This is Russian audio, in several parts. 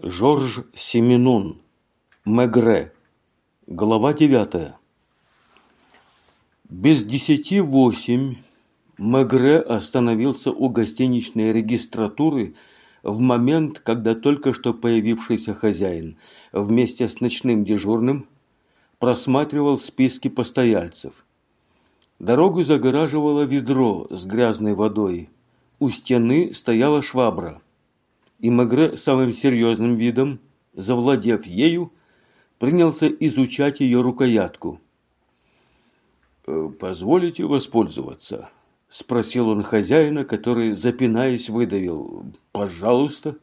Жорж Семенон. Мегре. Глава девятая. Без десяти восемь Мегре остановился у гостиничной регистратуры в момент, когда только что появившийся хозяин вместе с ночным дежурным просматривал списки постояльцев. Дорогу загораживало ведро с грязной водой. У стены стояла швабра – и Мегре самым серьезным видом, завладев ею, принялся изучать ее рукоятку. «Э, «Позволите воспользоваться?» – спросил он хозяина, который, запинаясь, выдавил «пожалуйста»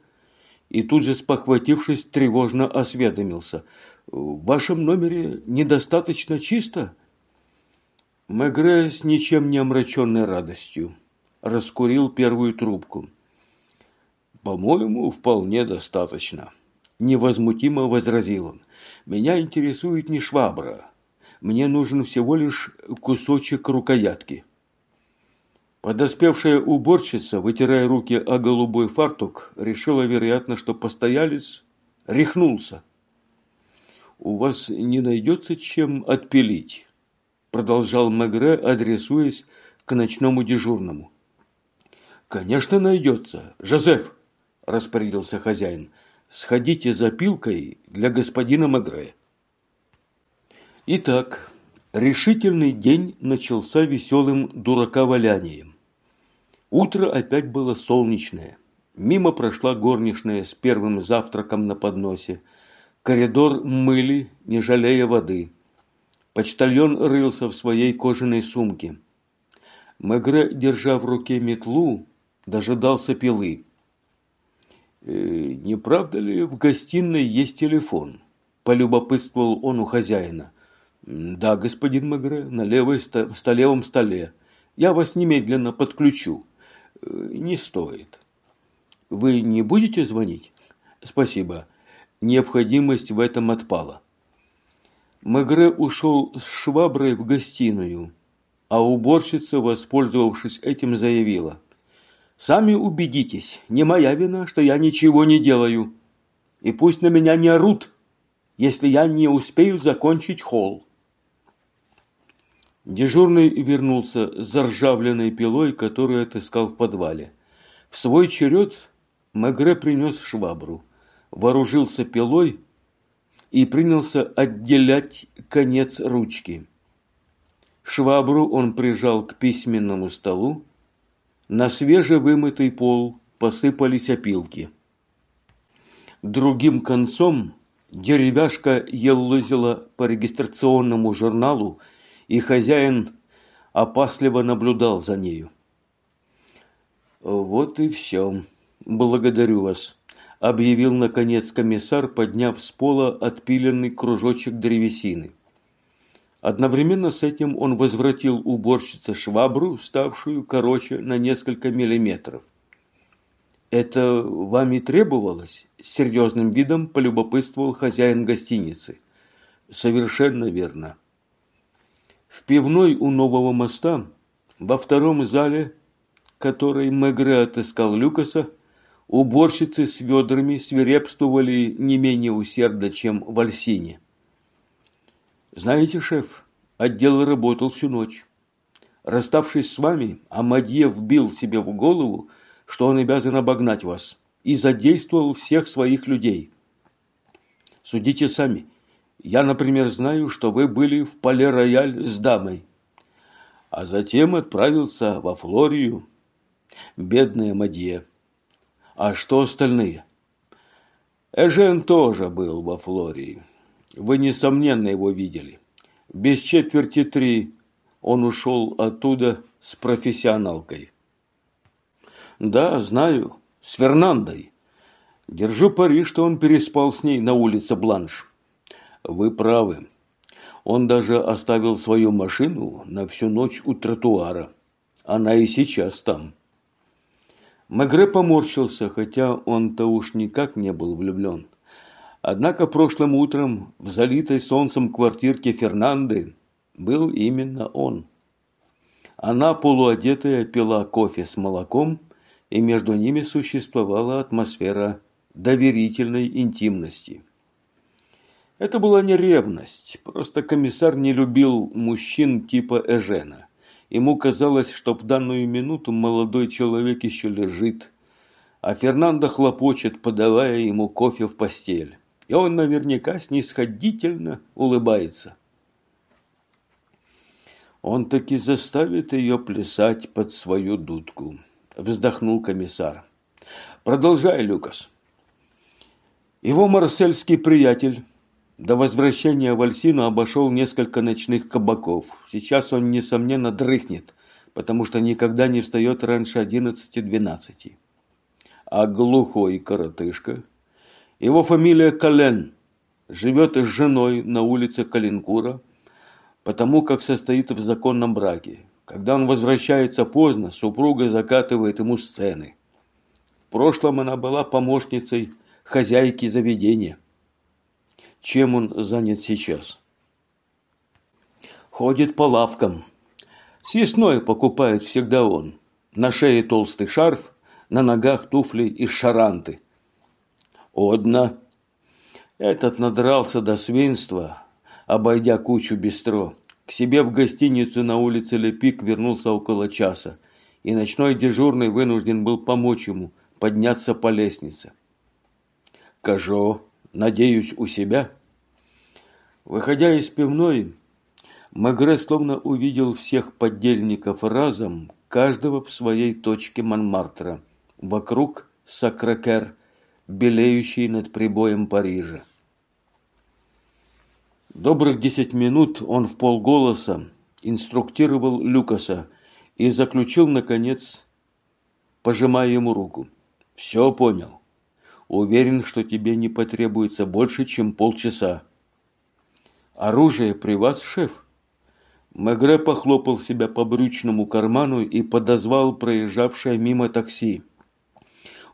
и тут же, спохватившись, тревожно осведомился. «В вашем номере недостаточно чисто?» Мегре с ничем не омраченной радостью раскурил первую трубку. «По-моему, вполне достаточно», – невозмутимо возразил он. «Меня интересует не швабра. Мне нужен всего лишь кусочек рукоятки». Подоспевшая уборщица, вытирая руки о голубой фартук, решила, вероятно, что постоялец рехнулся. «У вас не найдется чем отпилить», – продолжал Мегре, адресуясь к ночному дежурному. «Конечно найдется. Жозеф, – распорядился хозяин. «Сходите за пилкой для господина Магре». Итак, решительный день начался веселым дураковалянием. Утро опять было солнечное. Мимо прошла горничная с первым завтраком на подносе. Коридор мыли, не жалея воды. Почтальон рылся в своей кожаной сумке. Мегре, держа в руке метлу, дожидался пилы. Э, «Не правда ли в гостиной есть телефон?» – полюбопытствовал он у хозяина. «Да, господин Мегре, на левой ста левом столе. Я вас немедленно подключу». Э, «Не стоит». «Вы не будете звонить?» «Спасибо. Необходимость в этом отпала». Мегре ушел с шваброй в гостиную, а уборщица, воспользовавшись этим, заявила – Сами убедитесь, не моя вина, что я ничего не делаю. И пусть на меня не орут, если я не успею закончить холл. Дежурный вернулся с заржавленной пилой, которую отыскал в подвале. В свой черед Мегре принес швабру, вооружился пилой и принялся отделять конец ручки. Швабру он прижал к письменному столу, на свежевымытый пол посыпались опилки. Другим концом деревяшка елозила по регистрационному журналу, и хозяин опасливо наблюдал за нею. «Вот и все. Благодарю вас», – объявил, наконец, комиссар, подняв с пола отпиленный кружочек древесины. Одновременно с этим он возвратил уборщице швабру, ставшую короче на несколько миллиметров. «Это вам и требовалось?» – с серьезным видом полюбопытствовал хозяин гостиницы. «Совершенно верно». В пивной у нового моста, во втором зале, который Мегре отыскал Люкаса, уборщицы с ведрами свирепствовали не менее усердно, чем в Альсине. Знаете, шеф, отдел работал всю ночь. Расставшись с вами, Амадье вбил себе в голову, что он обязан обогнать вас, и задействовал всех своих людей. Судите сами. Я, например, знаю, что вы были в Пале-Рояль с дамой, а затем отправился во Флорию. Бедная Мадье. А что остальные? Эжен тоже был во Флории. Вы, несомненно, его видели. Без четверти три он ушел оттуда с профессионалкой. Да, знаю, с Фернандой. Держу пари, что он переспал с ней на улице Бланш. Вы правы. Он даже оставил свою машину на всю ночь у тротуара. Она и сейчас там. Мегре поморщился, хотя он-то уж никак не был влюблен. Однако прошлым утром в залитой солнцем квартирке Фернанды был именно он. Она, полуодетая, пила кофе с молоком, и между ними существовала атмосфера доверительной интимности. Это была не ревность, просто комиссар не любил мужчин типа Эжена. Ему казалось, что в данную минуту молодой человек еще лежит, а Фернандо хлопочет, подавая ему кофе в постель. И он наверняка снисходительно улыбается. Он таки заставит ее плясать под свою дудку, вздохнул комиссар. Продолжай, Люкас. Его марсельский приятель до возвращения в Альсину обошел несколько ночных кабаков. Сейчас он, несомненно, дрыхнет, потому что никогда не встает раньше одиннадцати-двенадцати. А глухой коротышка, его фамилия Кален, живет с женой на улице Калинкура, потому как состоит в законном браке. Когда он возвращается поздно, супруга закатывает ему сцены. В прошлом она была помощницей хозяйки заведения чем он занят сейчас. Ходит по лавкам. Съестное покупает всегда он. На шее толстый шарф, на ногах туфли из шаранты. Одна. Этот надрался до свинства, обойдя кучу бистро. К себе в гостиницу на улице Лепик вернулся около часа, и ночной дежурный вынужден был помочь ему подняться по лестнице. Кажо надеюсь, у себя. Выходя из пивной, Магре словно увидел всех поддельников разом, каждого в своей точке Монмартра, вокруг Сакракер, белеющий над прибоем Парижа. Добрых десять минут он в полголоса инструктировал Люкаса и заключил, наконец, пожимая ему руку. «Все понял. Уверен, что тебе не потребуется больше, чем полчаса. Оружие при вас, шеф? Мегре похлопал себя по брючному карману и подозвал проезжавшее мимо такси.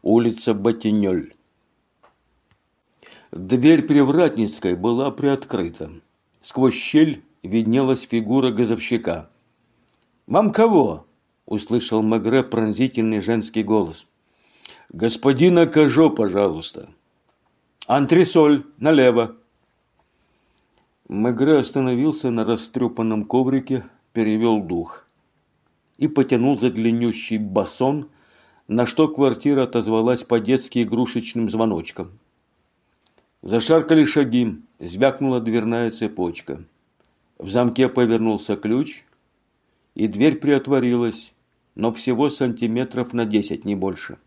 Улица Батинёль. Дверь Привратницкой была приоткрыта. Сквозь щель виднелась фигура газовщика. «Вам кого?» – услышал Мегре пронзительный женский голос. «Господина Кажо, пожалуйста». «Антресоль, налево». Мегре остановился на растрепанном коврике, перевел дух и потянул за длиннющий басон, на что квартира отозвалась по-детски игрушечным звоночком. Зашаркали шаги, звякнула дверная цепочка. В замке повернулся ключ, и дверь приотворилась, но всего сантиметров на десять, не больше.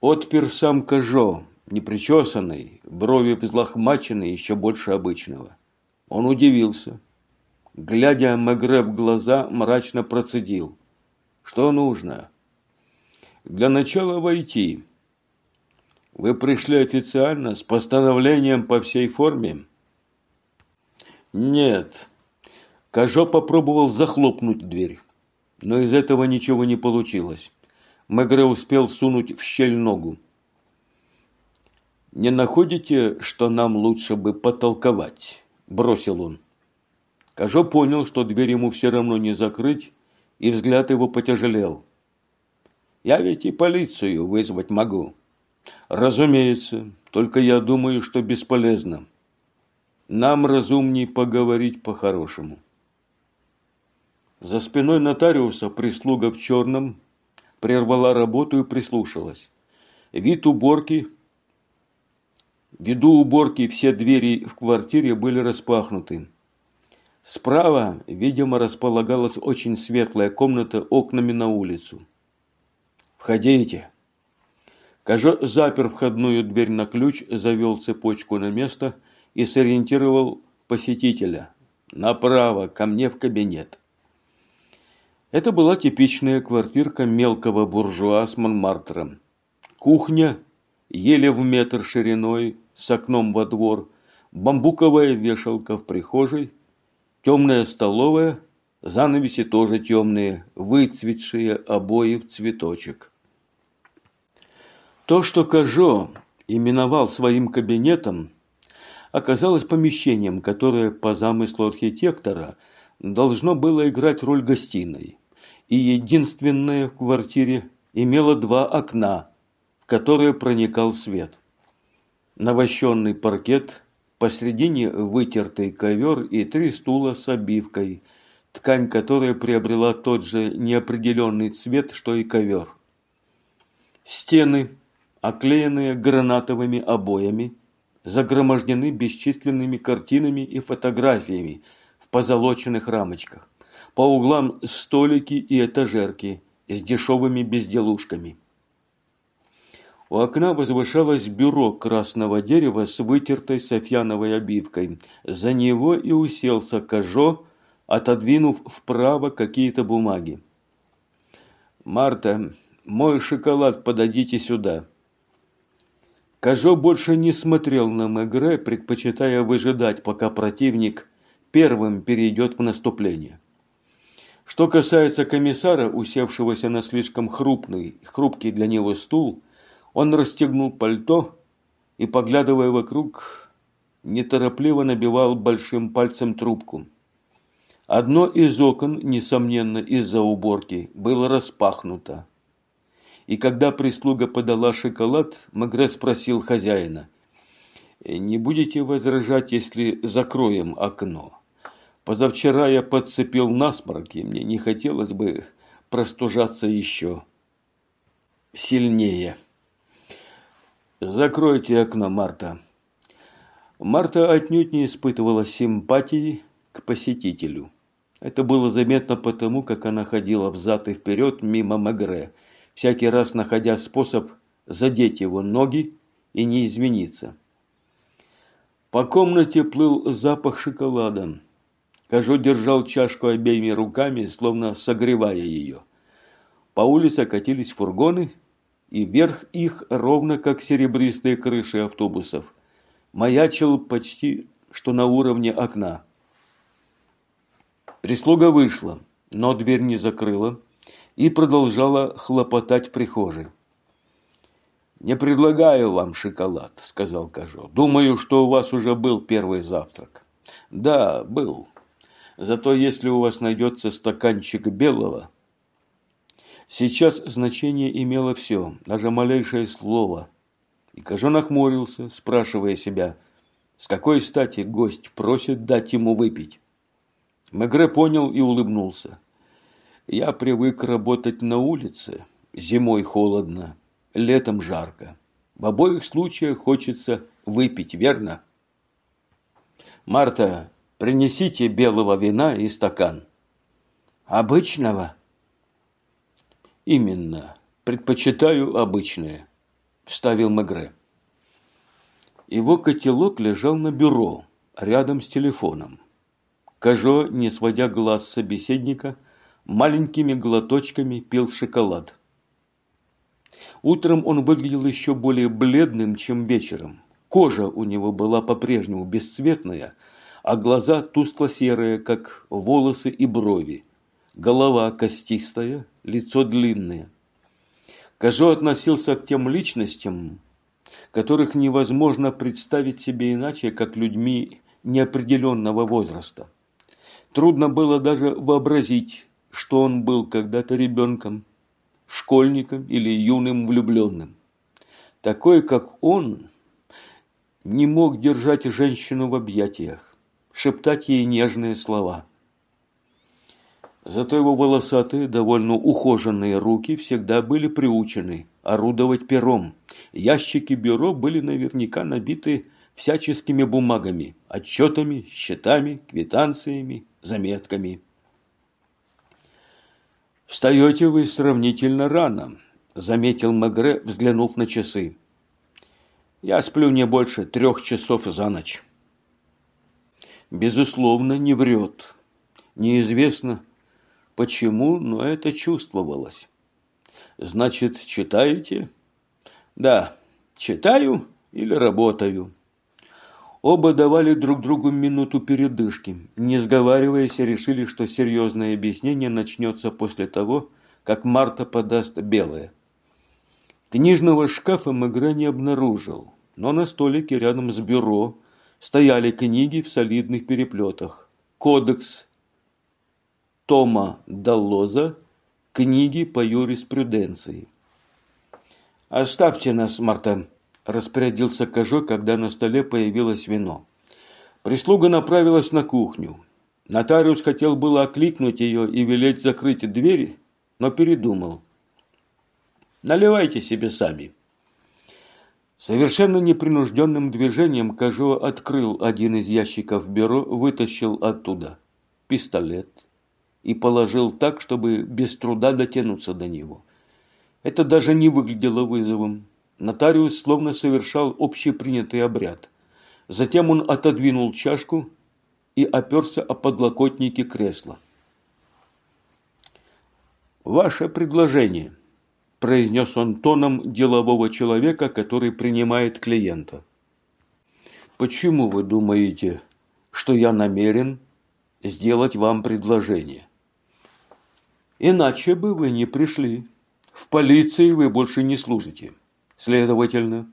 Отпер сам Кажо, непричесанный, брови взлохмачены еще больше обычного. Он удивился. Глядя Мегре в глаза, мрачно процедил. «Что нужно?» «Для начала войти. Вы пришли официально с постановлением по всей форме?» «Нет». Кажо попробовал захлопнуть дверь, но из этого ничего не получилось. Мегре успел сунуть в щель ногу. «Не находите, что нам лучше бы потолковать?» – бросил он. Кажо понял, что дверь ему все равно не закрыть, и взгляд его потяжелел. «Я ведь и полицию вызвать могу». «Разумеется, только я думаю, что бесполезно. Нам разумней поговорить по-хорошему». За спиной нотариуса прислуга в черном прервала работу и прислушалась. Вид уборки... Ввиду уборки все двери в квартире были распахнуты. Справа, видимо, располагалась очень светлая комната окнами на улицу. «Входите!» Кажо запер входную дверь на ключ, завел цепочку на место и сориентировал посетителя. «Направо, ко мне в кабинет». Это была типичная квартирка мелкого буржуа с Монмартром. Кухня, еле в метр шириной, с окном во двор, бамбуковая вешалка в прихожей, темная столовая, занавеси тоже темные, выцветшие обои в цветочек. То, что Кажо именовал своим кабинетом, оказалось помещением, которое по замыслу архитектора должно было играть роль гостиной – и единственная в квартире имела два окна, в которое проникал свет. Навощенный паркет, посредине вытертый ковер и три стула с обивкой, ткань которой приобрела тот же неопределенный цвет, что и ковер. Стены, оклеенные гранатовыми обоями, загромождены бесчисленными картинами и фотографиями в позолоченных рамочках. По углам столики и этажерки с дешевыми безделушками. У окна возвышалось бюро красного дерева с вытертой софьяновой обивкой. За него и уселся Кажо, отодвинув вправо какие-то бумаги. «Марта, мой шоколад подадите сюда». Кажо больше не смотрел на Мегре, предпочитая выжидать, пока противник первым перейдет в наступление. Что касается комиссара, усевшегося на слишком хрупный, хрупкий для него стул, он расстегнул пальто и, поглядывая вокруг, неторопливо набивал большим пальцем трубку. Одно из окон, несомненно, из-за уборки, было распахнуто. И когда прислуга подала шоколад, Магре спросил хозяина, «Не будете возражать, если закроем окно?» Позавчера я подцепил насморк, и мне не хотелось бы простужаться еще сильнее. Закройте окно, Марта. Марта отнюдь не испытывала симпатии к посетителю. Это было заметно потому, как она ходила взад и вперед мимо Мегре, всякий раз находя способ задеть его ноги и не извиниться. По комнате плыл запах шоколада. Кажу держал чашку обеими руками, словно согревая ее. По улице катились фургоны, и верх их, ровно как серебристые крыши автобусов, маячил почти что на уровне окна. Прислуга вышла, но дверь не закрыла и продолжала хлопотать в прихожей. «Не предлагаю вам шоколад», – сказал Кажо. «Думаю, что у вас уже был первый завтрак». «Да, был», Зато если у вас найдется стаканчик белого... Сейчас значение имело все, даже малейшее слово. И Кажан нахмурился, спрашивая себя, с какой стати гость просит дать ему выпить. Мегре понял и улыбнулся. Я привык работать на улице. Зимой холодно, летом жарко. В обоих случаях хочется выпить, верно? Марта, Принесите белого вина и стакан. Обычного? Именно. Предпочитаю обычное, вставил Мегре. Его котелок лежал на бюро, рядом с телефоном. Кажо, не сводя глаз собеседника, маленькими глоточками пил шоколад. Утром он выглядел еще более бледным, чем вечером. Кожа у него была по-прежнему бесцветная, а глаза тускло-серые, как волосы и брови. Голова костистая, лицо длинное. Кажо относился к тем личностям, которых невозможно представить себе иначе, как людьми неопределенного возраста. Трудно было даже вообразить, что он был когда-то ребенком, школьником или юным влюбленным. Такой, как он, не мог держать женщину в объятиях шептать ей нежные слова. Зато его волосатые, довольно ухоженные руки всегда были приучены орудовать пером. Ящики бюро были наверняка набиты всяческими бумагами, отчетами, счетами, квитанциями, заметками. «Встаете вы сравнительно рано», – заметил Мегре, взглянув на часы. «Я сплю не больше трех часов за ночь» безусловно, не врет. Неизвестно почему, но это чувствовалось. Значит, читаете? Да, читаю или работаю. Оба давали друг другу минуту передышки. Не сговариваясь, решили, что серьезное объяснение начнется после того, как Марта подаст белое. Книжного шкафа Мегре не обнаружил, но на столике рядом с бюро стояли книги в солидных переплетах. Кодекс Тома Даллоза, книги по юриспруденции. «Оставьте нас, Марта», – распорядился Кажо, когда на столе появилось вино. Прислуга направилась на кухню. Нотариус хотел было окликнуть ее и велеть закрыть двери, но передумал. «Наливайте себе сами». Совершенно непринужденным движением Кажо открыл один из ящиков бюро, вытащил оттуда пистолет и положил так, чтобы без труда дотянуться до него. Это даже не выглядело вызовом. Нотариус словно совершал общепринятый обряд. Затем он отодвинул чашку и оперся о подлокотники кресла. «Ваше предложение», – произнес он тоном делового человека, который принимает клиента. «Почему вы думаете, что я намерен сделать вам предложение?» «Иначе бы вы не пришли. В полиции вы больше не служите. Следовательно,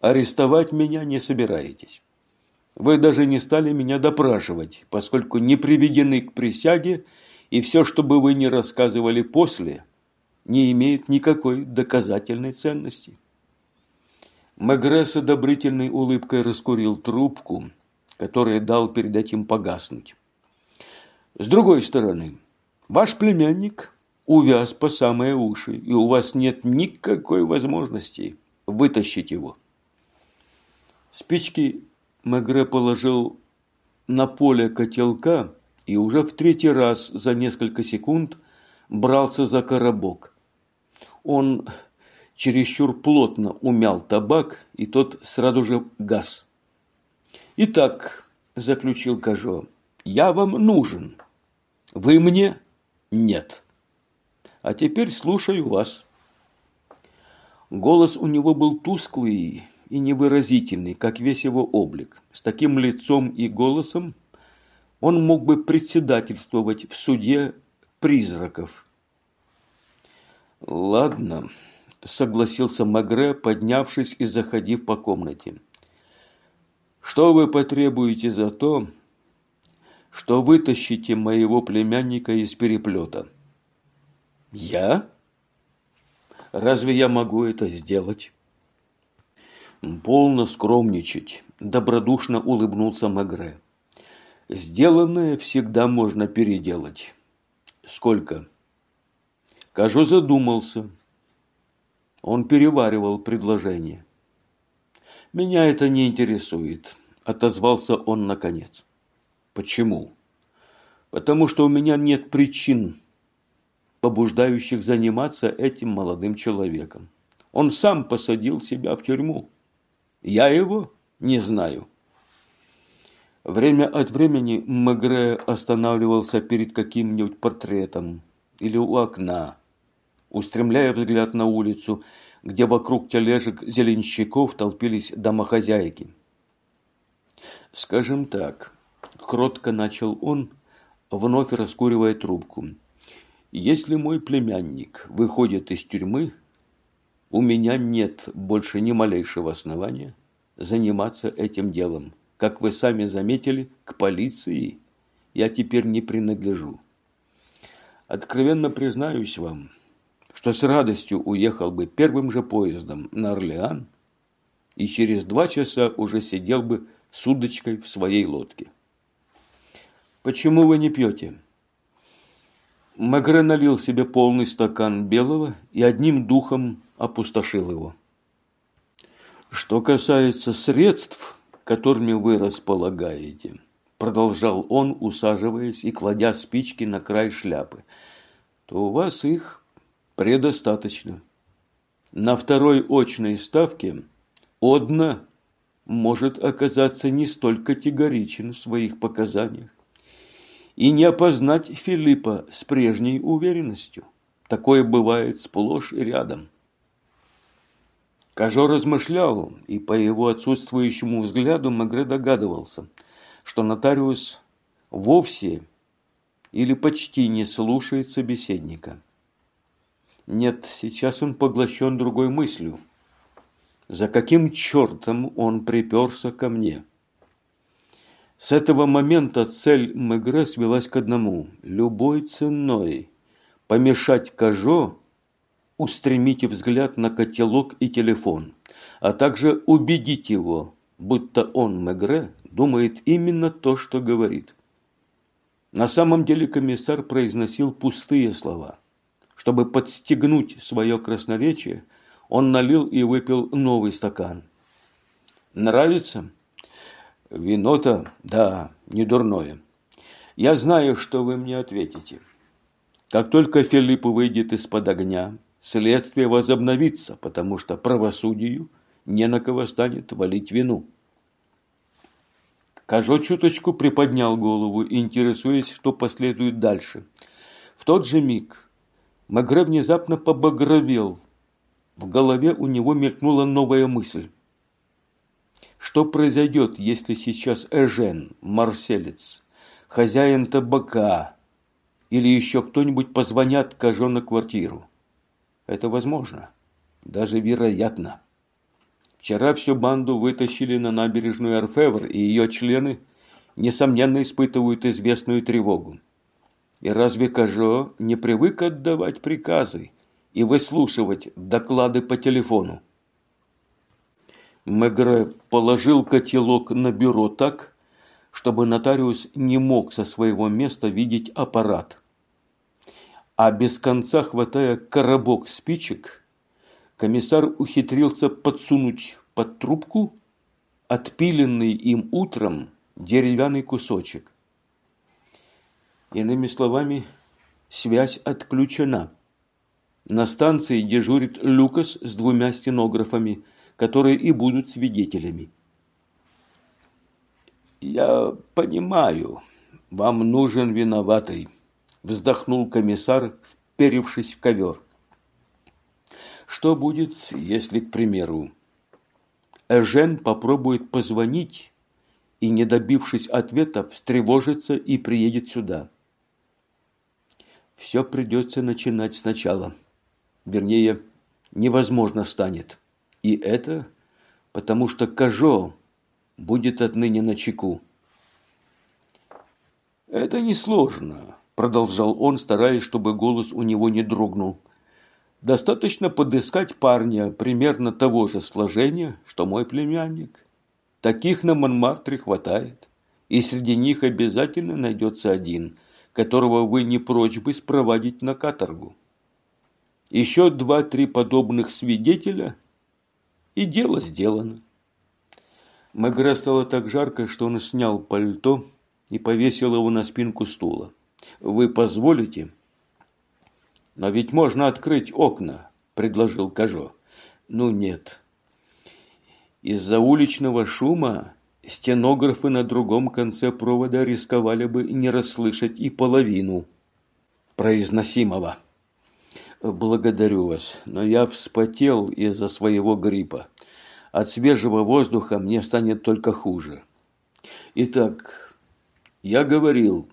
арестовать меня не собираетесь. Вы даже не стали меня допрашивать, поскольку не приведены к присяге, и все, что бы вы ни рассказывали после, не имеет никакой доказательной ценности. Мегре с одобрительной улыбкой раскурил трубку, которую дал перед этим погаснуть. С другой стороны, ваш племянник увяз по самые уши, и у вас нет никакой возможности вытащить его. Спички Мегре положил на поле котелка и уже в третий раз за несколько секунд брался за коробок. Он чересчур плотно умял табак, и тот сразу же газ. «Итак», – заключил Кажо, – «я вам нужен. Вы мне? Нет. А теперь слушаю вас». Голос у него был тусклый и невыразительный, как весь его облик. С таким лицом и голосом он мог бы председательствовать в суде призраков. «Ладно», – согласился Магре, поднявшись и заходив по комнате. «Что вы потребуете за то, что вытащите моего племянника из переплета?» «Я? Разве я могу это сделать?» Полно скромничать, добродушно улыбнулся Мегре. Сделанное всегда можно переделать. Сколько? Кажу задумался. Он переваривал предложение. Меня это не интересует, отозвался он наконец. Почему? Потому что у меня нет причин, побуждающих заниматься этим молодым человеком. Он сам посадил себя в тюрьму. Я его не знаю. Время от времени Мегре останавливался перед каким-нибудь портретом или у окна, устремляя взгляд на улицу, где вокруг тележек зеленщиков толпились домохозяйки. «Скажем так», – кротко начал он, вновь раскуривая трубку, – «если мой племянник выходит из тюрьмы, у меня нет больше ни малейшего основания заниматься этим делом. Как вы сами заметили, к полиции я теперь не принадлежу. Откровенно признаюсь вам, что с радостью уехал бы первым же поездом на Орлеан и через два часа уже сидел бы с удочкой в своей лодке. Почему вы не пьете? Магре налил себе полный стакан белого и одним духом опустошил его. Что касается средств, которыми вы располагаете, продолжал он, усаживаясь и кладя спички на край шляпы, то у вас их предостаточно. На второй очной ставке Одна может оказаться не столь категоричен в своих показаниях и не опознать Филиппа с прежней уверенностью. Такое бывает сплошь и рядом. Кажо размышлял, и по его отсутствующему взгляду Мегре догадывался, что нотариус вовсе или почти не слушает собеседника. Нет, сейчас он поглощен другой мыслью. За каким чертом он приперся ко мне? С этого момента цель Мегре свелась к одному – любой ценой помешать Кажо устремите взгляд на котелок и телефон, а также убедить его, будто он, Мегре, думает именно то, что говорит. На самом деле комиссар произносил пустые слова. Чтобы подстегнуть свое красноречие, он налил и выпил новый стакан. «Нравится?» «Вино-то, да, не дурное. Я знаю, что вы мне ответите. Как только Филипп выйдет из-под огня, следствие возобновится, потому что правосудию не на кого станет валить вину». Кажо чуточку приподнял голову, интересуясь, что последует дальше. В тот же миг Магре внезапно побагровел. В голове у него мелькнула новая мысль. Что произойдет, если сейчас Эжен, марселец, хозяин табака или еще кто-нибудь позвонят Кажо на квартиру? Это возможно, даже вероятно. Вчера всю банду вытащили на набережную Арфевр, и ее члены, несомненно, испытывают известную тревогу. И разве Кажо не привык отдавать приказы и выслушивать доклады по телефону? Мегре положил котелок на бюро так, чтобы нотариус не мог со своего места видеть аппарат. А без конца хватая коробок спичек, комиссар ухитрился подсунуть под трубку отпиленный им утром деревянный кусочек. Иными словами, связь отключена. На станции дежурит Люкас с двумя стенографами, которые и будут свидетелями. «Я понимаю, вам нужен виноватый», – вздохнул комиссар, вперевшись в ковер. Что будет, если, к примеру, Эжен попробует позвонить и, не добившись ответа, встревожится и приедет сюда? Все придется начинать сначала. Вернее, невозможно станет. И это потому что Кажо будет отныне на чеку. «Это несложно», – продолжал он, стараясь, чтобы голос у него не дрогнул. Достаточно подыскать парня примерно того же сложения, что мой племянник. Таких на Монмартре хватает, и среди них обязательно найдется один, которого вы не прочь бы спроводить на каторгу. Еще два-три подобных свидетеля, и дело сделано. Мегре стало так жарко, что он снял пальто и повесил его на спинку стула. «Вы позволите?» «Но ведь можно открыть окна», – предложил Кажо. «Ну нет». Из-за уличного шума стенографы на другом конце провода рисковали бы не расслышать и половину произносимого. «Благодарю вас, но я вспотел из-за своего гриппа. От свежего воздуха мне станет только хуже. Итак, я говорил,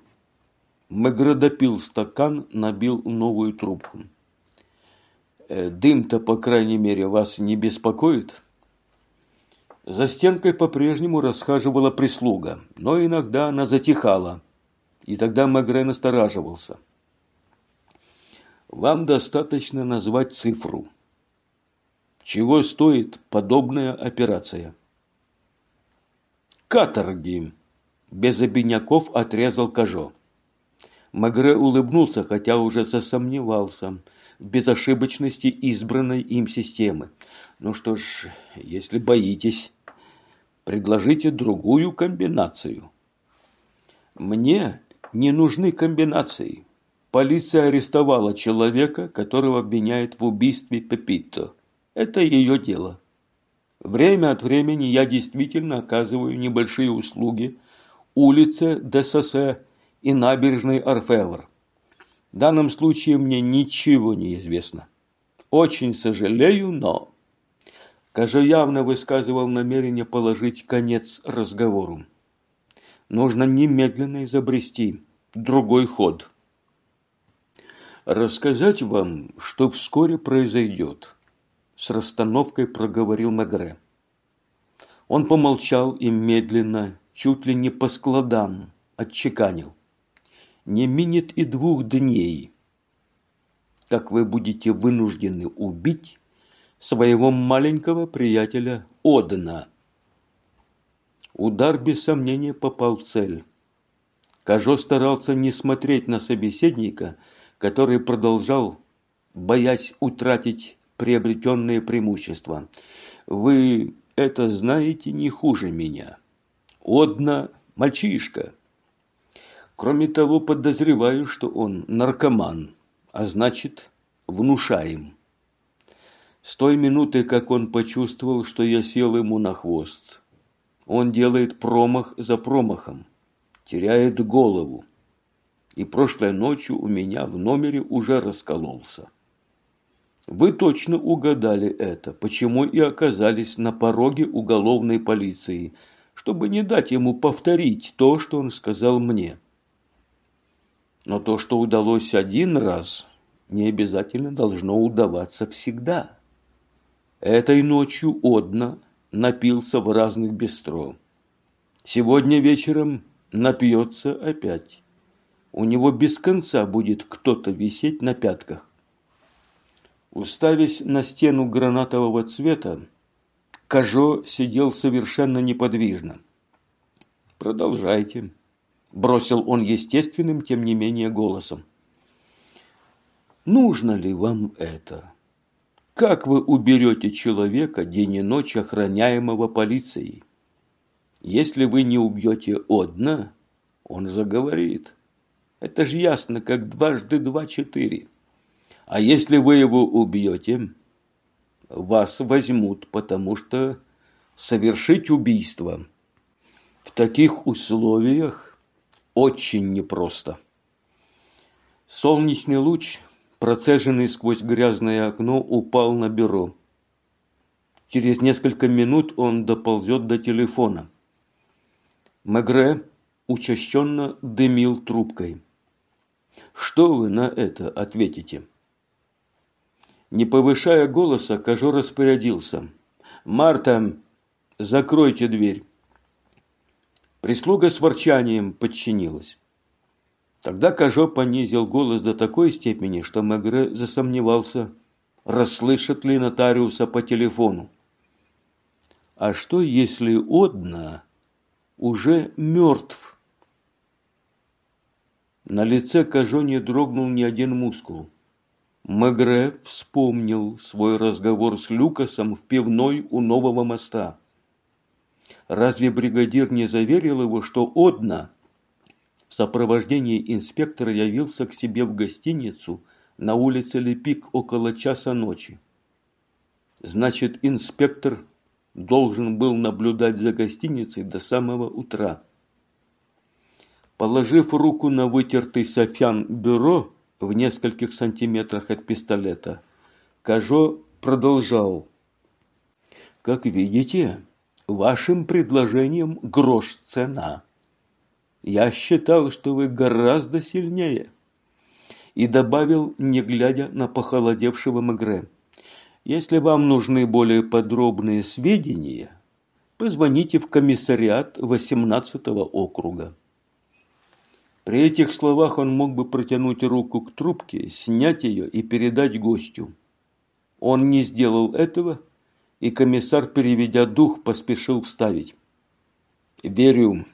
Мегре допил стакан, набил новую трубку. «Э, «Дым-то, по крайней мере, вас не беспокоит?» За стенкой по-прежнему расхаживала прислуга, но иногда она затихала, и тогда Мегре настораживался. «Вам достаточно назвать цифру. Чего стоит подобная операция?» «Каторги!» – без обиняков отрезал Кажо. Магре улыбнулся, хотя уже засомневался в безошибочности избранной им системы. Ну что ж, если боитесь, предложите другую комбинацию. Мне не нужны комбинации. Полиция арестовала человека, которого обвиняют в убийстве Пепито. Это ее дело. Время от времени я действительно оказываю небольшие услуги улице ДСС и набережной Орфевр. В данном случае мне ничего не известно. Очень сожалею, но... Кажа явно высказывал намерение положить конец разговору. Нужно немедленно изобрести другой ход. Рассказать вам, что вскоре произойдет, с расстановкой проговорил Мегре. Он помолчал и медленно, чуть ли не по складам, отчеканил не минет и двух дней. как вы будете вынуждены убить своего маленького приятеля Одена. Удар без сомнения попал в цель. Кажо старался не смотреть на собеседника, который продолжал, боясь утратить приобретенные преимущества. Вы это знаете не хуже меня. Одна мальчишка. Кроме того, подозреваю, что он наркоман, а значит, внушаем. С той минуты, как он почувствовал, что я сел ему на хвост, он делает промах за промахом, теряет голову. И прошлой ночью у меня в номере уже раскололся. Вы точно угадали это, почему и оказались на пороге уголовной полиции, чтобы не дать ему повторить то, что он сказал мне. Но то, что удалось один раз, не обязательно должно удаваться всегда. Этой ночью Одна напился в разных бистро. Сегодня вечером напьется опять. У него без конца будет кто-то висеть на пятках. Уставясь на стену гранатового цвета, Кажо сидел совершенно неподвижно. «Продолжайте», – бросил он естественным, тем не менее, голосом. «Нужно ли вам это? Как вы уберете человека день и ночь, охраняемого полицией? Если вы не убьете одна, он заговорит. Это же ясно, как дважды два – четыре. А если вы его убьете, вас возьмут, потому что совершить убийство в таких условиях очень непросто. Солнечный луч, процеженный сквозь грязное окно, упал на бюро. Через несколько минут он доползет до телефона. Мегре учащенно дымил трубкой. Что вы на это ответите? Не повышая голоса, Кажо распорядился. «Марта, закройте дверь». Прислуга с ворчанием подчинилась. Тогда Кажо понизил голос до такой степени, что Мегре засомневался, расслышит ли нотариуса по телефону. А что, если Одна уже мертв? На лице Кажо не дрогнул ни один мускул. Мегре вспомнил свой разговор с Люкасом в пивной у нового моста. Разве бригадир не заверил его, что Одна в сопровождении инспектора явился к себе в гостиницу на улице Лепик около часа ночи? Значит, инспектор должен был наблюдать за гостиницей до самого утра. Положив руку на вытертый софян бюро, в нескольких сантиметрах от пистолета. Кажо продолжал. «Как видите, вашим предложением грош цена. Я считал, что вы гораздо сильнее». И добавил, не глядя на похолодевшего Мегре. «Если вам нужны более подробные сведения, позвоните в комиссариат 18 округа. При этих словах он мог бы протянуть руку к трубке, снять ее и передать гостю. Он не сделал этого, и комиссар, переведя дух, поспешил вставить. «Верю.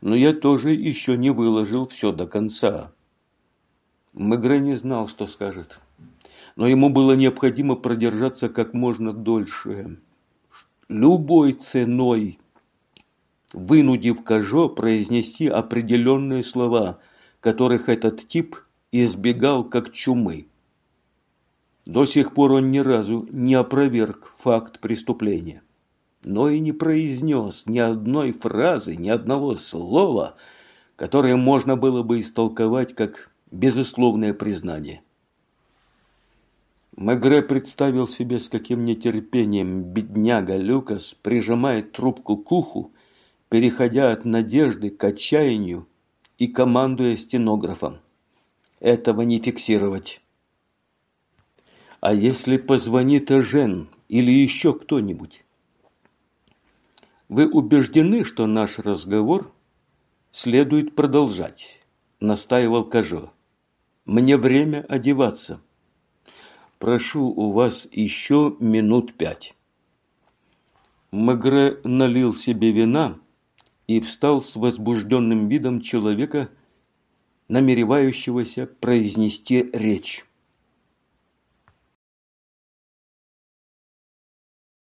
Но я тоже еще не выложил все до конца». Мегре не знал, что скажет. Но ему было необходимо продержаться как можно дольше. Любой ценой вынудив Кажо произнести определенные слова, которых этот тип избегал как чумы. До сих пор он ни разу не опроверг факт преступления, но и не произнес ни одной фразы, ни одного слова, которое можно было бы истолковать как безусловное признание. Мегре представил себе, с каким нетерпением бедняга Люкас прижимает трубку к уху переходя от надежды к отчаянию и командуя стенографом. Этого не фиксировать. А если позвонит Жен или еще кто-нибудь? Вы убеждены, что наш разговор следует продолжать, настаивал Кажо. Мне время одеваться. Прошу у вас еще минут пять. Мегре налил себе вина и встал с возбужденным видом человека, намеревающегося произнести речь.